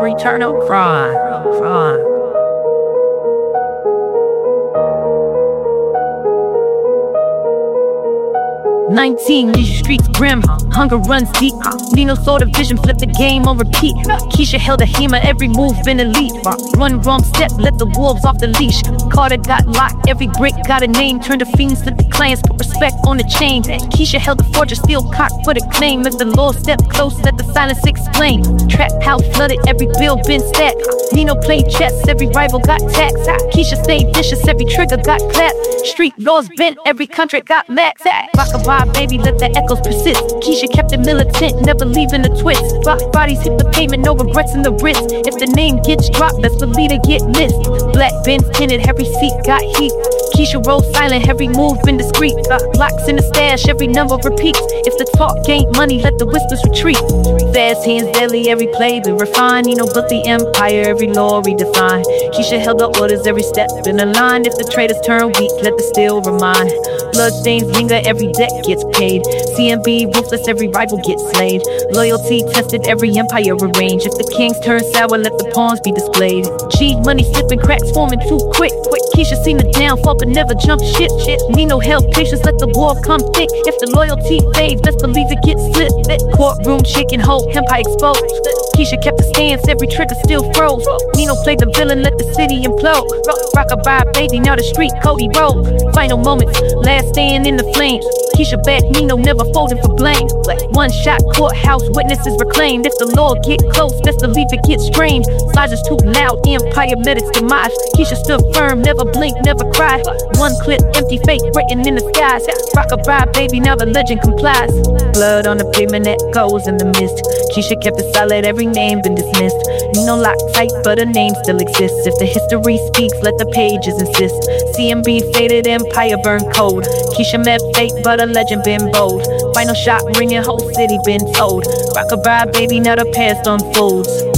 Returnal Cry. Cry. 19, these streets grim. Hunger runs deep. Nino no sort of vision, flip the game on repeat. Keisha held a hema, every move been elite. Run wrong step, let the wolves off the leash. Carter got locked, every brick got a name. Turned the fiends to the clans, put respect on the chain. Keisha held the fortress, steel cock for the claim. Let the law step close, let the silence explain. Trap house flooded, every bill been stacked. Nino played chess, every rival got taxed. Keisha stayed vicious, every trigger got clapped. Street laws bent, every contract got maxed. Rock a baby, let the echoes persist. Keisha kept it militant, never leaving a twist. Rock bodies hit the pavement, no regrets in the wrist. If the name gets dropped, best believe it get missed. Black Benz tinted, every seat got heat. Keisha roll silent, every move been discreet. Locks in the stash, every number repeats. If the talk ain't money, let the whispers retreat. Fast hands deadly, every play been refined. Know, built the empire, every law redefined. Keisha held the orders every step in the line. If the traders turn weak, let the steel remind. Bloodstains linger, every debt gets paid. CMB ruthless, every rival gets slayed. Loyalty tested, every empire arranged. If the kings turn sour, let the pawns be displayed. Gee Money slipping, cracks forming too quick. Quick, Keisha seen the downfall, but never jump shit. Shit, need no help, patience, let the war come thick. If the loyalty fades, best believe it gets slit. Courtroom chicken, whole empire exposed. Keisha kept the stance, every trigger still froze. Nino played the villain, let the city implode. Rock, a baby, now the street, Cody road. Final moments, last stand in the flames. Keisha back, Nino never folding for blame. One shot, courthouse, witnesses reclaimed. If the law get close, best believe it gets strange. Slides is too loud, empire met its demise. Keisha stood firm, never blink, never cry. One clip, empty fake, written in the skies. Rock a baby, now the legend complies. Blood on the pavement that goes in the mist. Keisha kept it solid, every name been dismissed. Nino locked tight, but a name still exists. If the history speaks, let the pages insist. CMB faded, empire burned cold. Keisha met fate, but a legend been bold. Final shot ringing, whole city been told. Rockabye, baby, now the past unfolds.